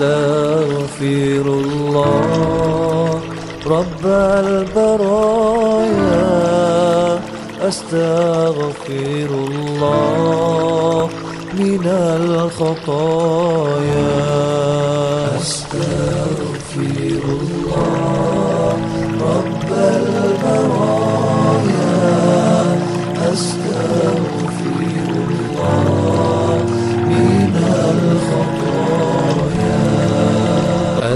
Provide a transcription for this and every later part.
أستغفر الله رب البرايا. أستغفر الله من الخطايا. أستغفر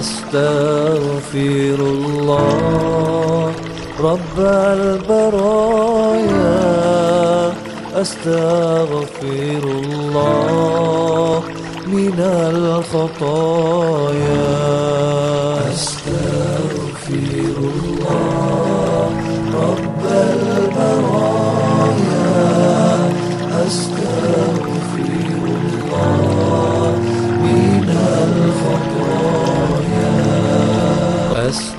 أستغفر الله رب البرايا. أستغفر الله من الخطايا.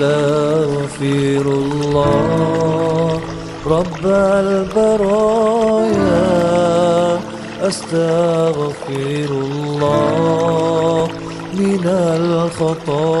أستغفر الله رب البرايا. أستغفر الله من الخطايا.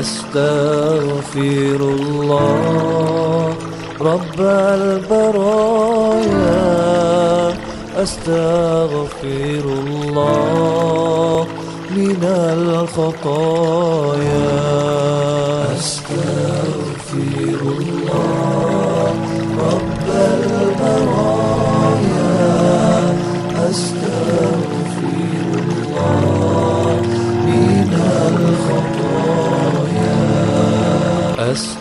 أستغفر الله رب البرايا. أستغفر الله من الخطايا.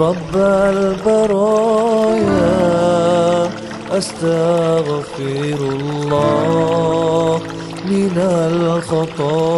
رب البرايا أستغفر الله من الخطايا.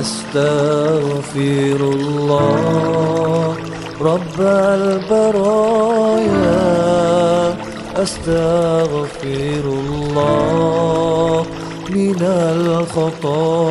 أستغفر الله رب البرايا. أستغفر الله من الخطايا.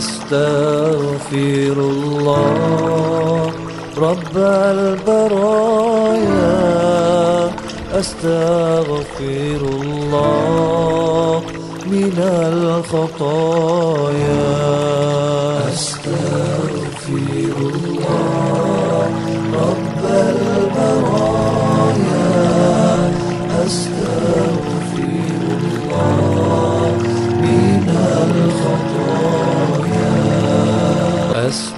أستغفر الله رب البرايا. أستغفر الله من الخطايا.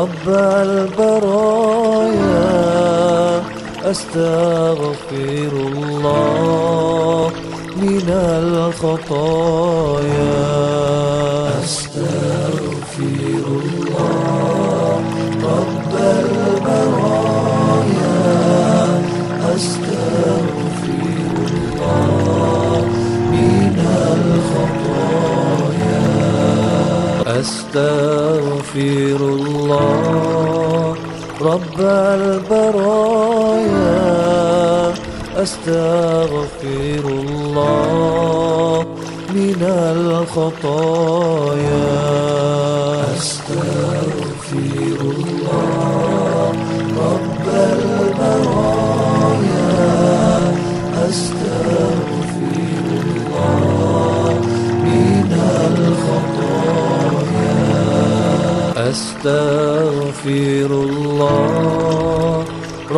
رب البرايا أستغفر الله من الخطايا. رب البرايا أستغفر الله من الخطايا.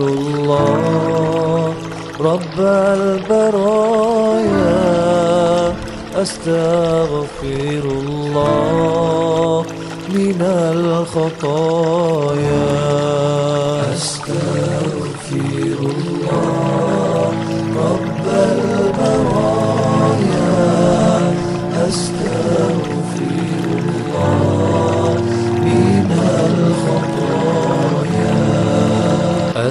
الله رب البرايا. أستغفر الله من الخطايا.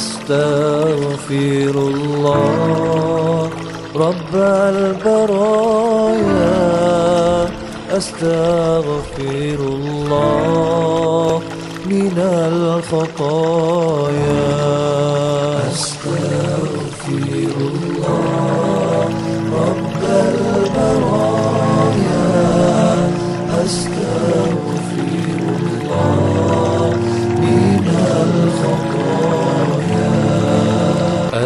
أستغفر الله رب البرايا. أستغفر الله من الخطايا.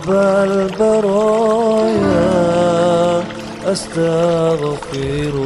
رب البرايا أستغفر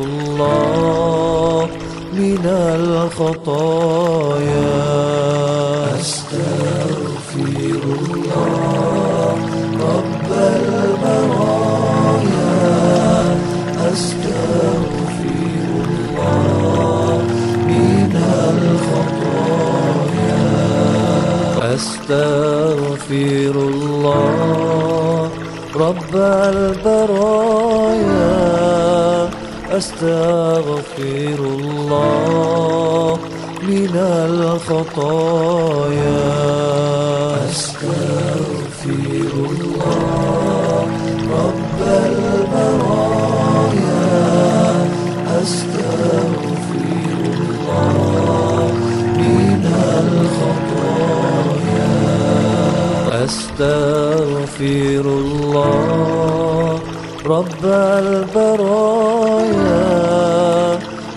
أستغفر الله من الخطايا.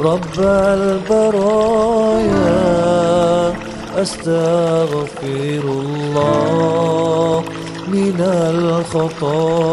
رب البرايا أستغفر الله من الخطايا.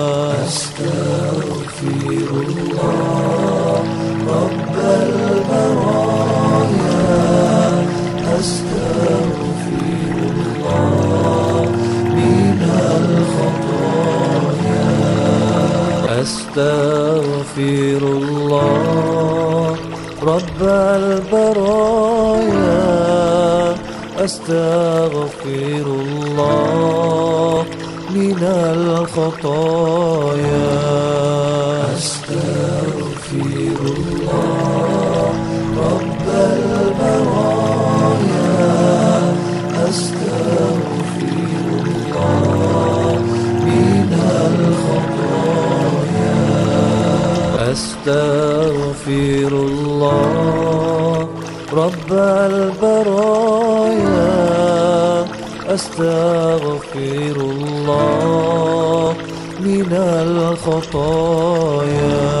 أستغفر الله رب البرايا. أستغفر الله من الخطايا. أستغفر الله. رب البرايا أستغفر الله. من الخطايا.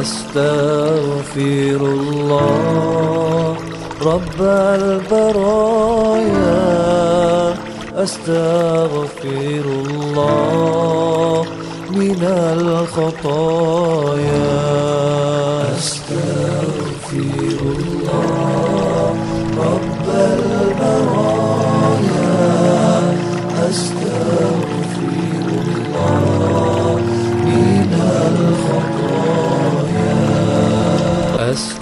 أستغفر الله رب البرايا. أستغفر الله من الخطايا.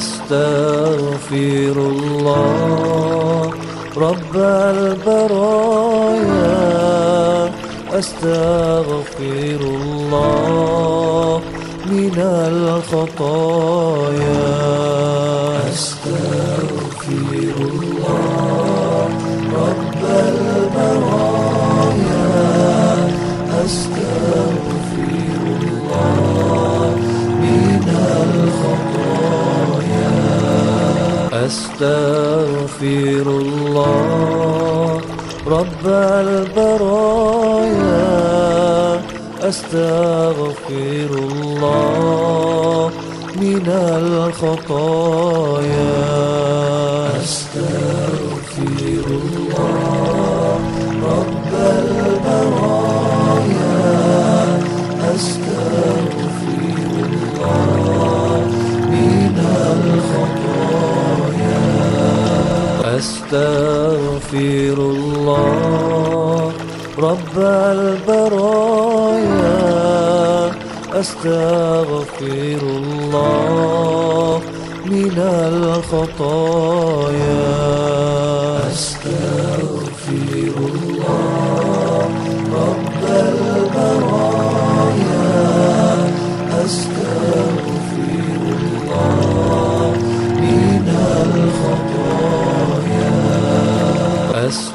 أستغفر الله رب البرايا. أستغفر الله من الخطايا. أستغفر الله رب البرايا. أستغفر أستغفر الله رب البرايا. أستغفر الله من الخطايا. أستغفر الله رب البرايا. أستغفر الله من الخطايا.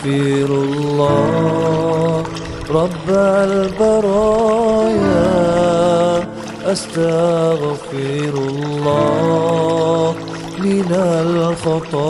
أستغفر الله رب البرايا أستغفر الله من الخطايا.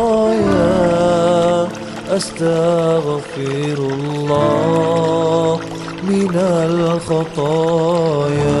أستغفر الله من الخطايا.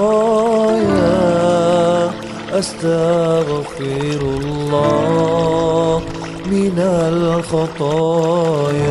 أستغفر الله من الخطايا.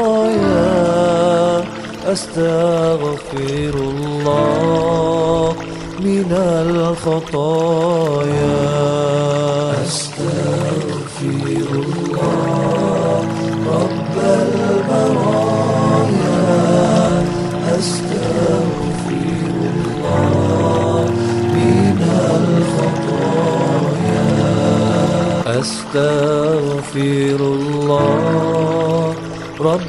أستغفر الله من الخطايا. أستغفر الله رب البرايا. أستغفر الله من الخطايا. أستغفر الله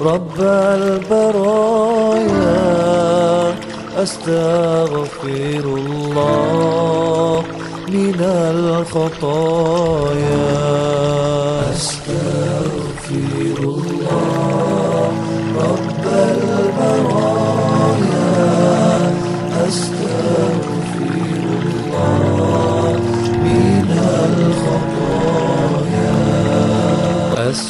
رب البرايا أستغفر الله من الخطايا.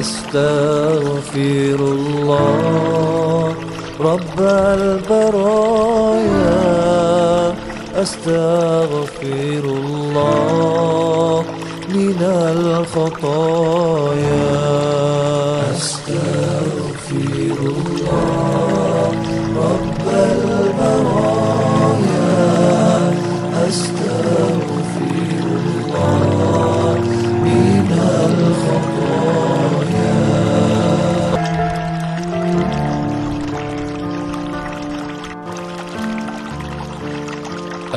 أستغفر الله رب البرايا. أستغفر الله من الخطايا.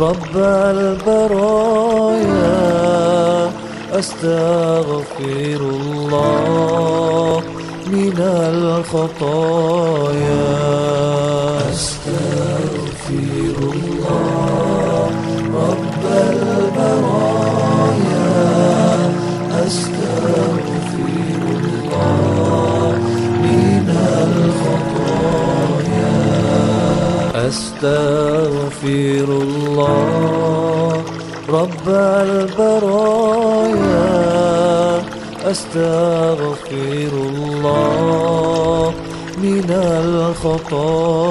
رب البرايا أستغفر الله من الخطايا. أستغفر الله. رب البرايا أستغفر الله من الخطايا.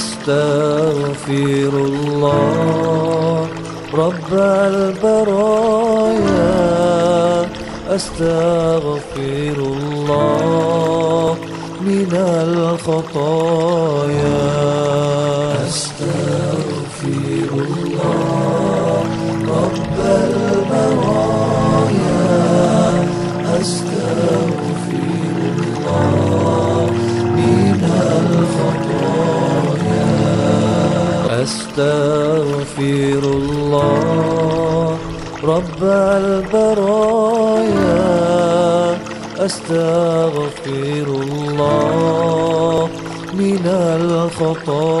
أستغفر الله رب البرايا. أستغفر الله من الخطايا. أستغفر الله رب البرايا. أستغفر الله من الخطايا.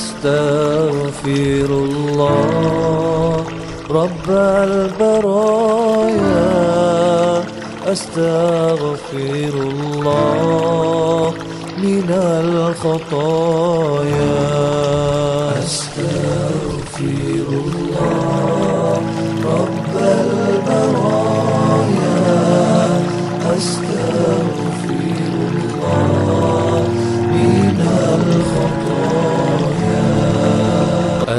أستغفر الله رب البرايا. أستغفر الله من الخطايا.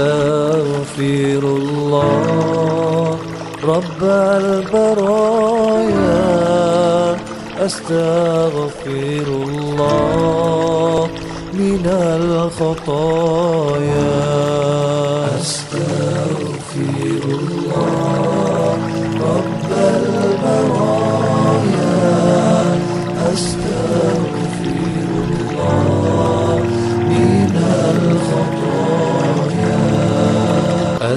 أستغفر الله رب البرايا. أستغفر الله من الخطايا.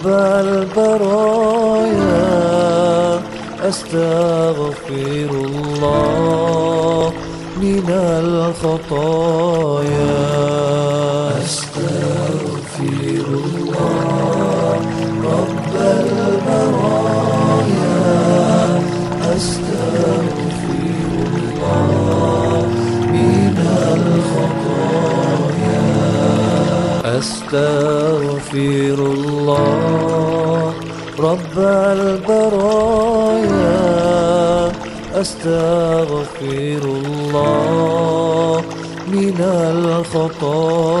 رب البرايا أستغفر رب البرايا أستغفر الله من الخطايا.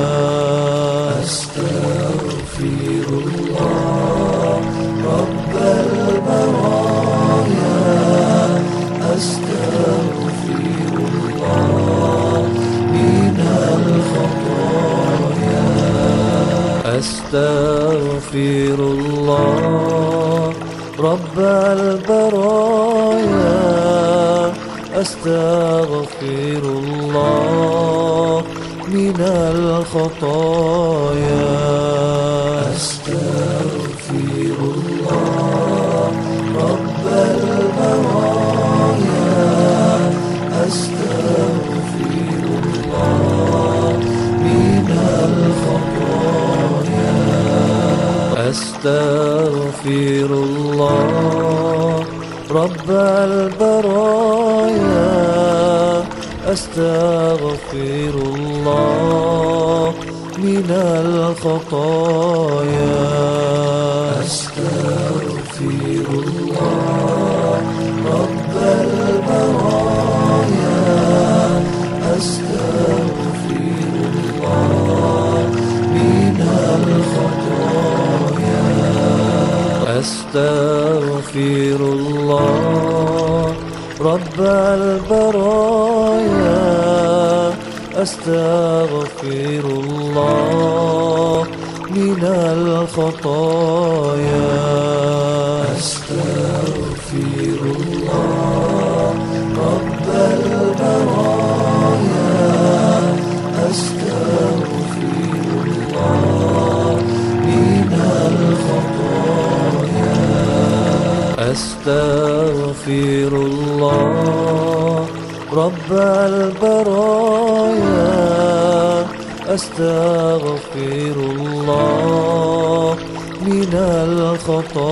أستغفر الله رب البرايا. أستغفر الله من الخطايا. أستغفر الله رب البرايا. أستغفر الله من الخطايا. أستغفر الله رب البرايا. أستغفر الله من الخطايا. أستغفر الله رب البرايا. أستغفر الله من الخطايا.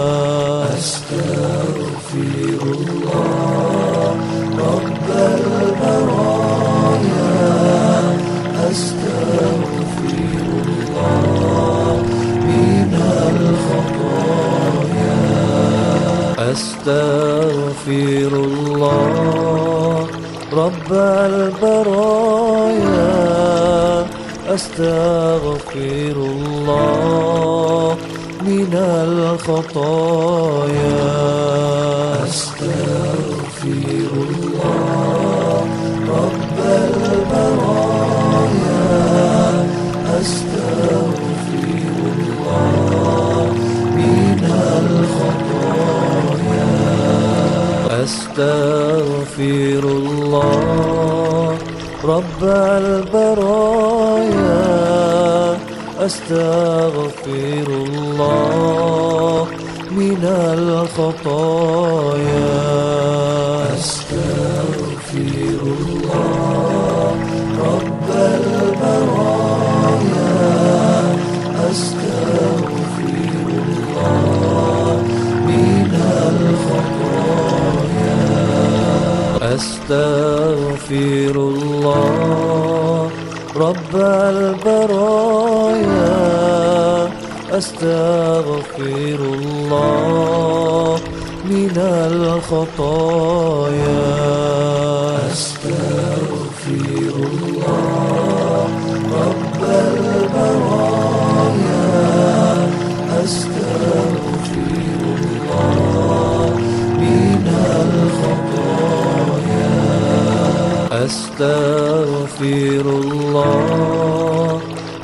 أستغفر الله رب البرايا. أستغفر الله من الخطايا. أستغفر الله رب البرايا. أستغفر الله من الخطايا. أستغفر الله رب البرايا أستغفر الله من الخطايا.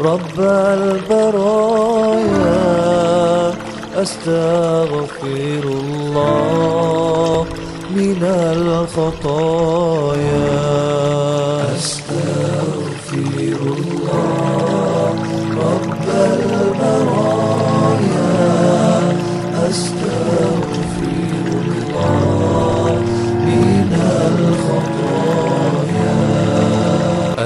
رب البرايا أستغفر الله من الخطايا.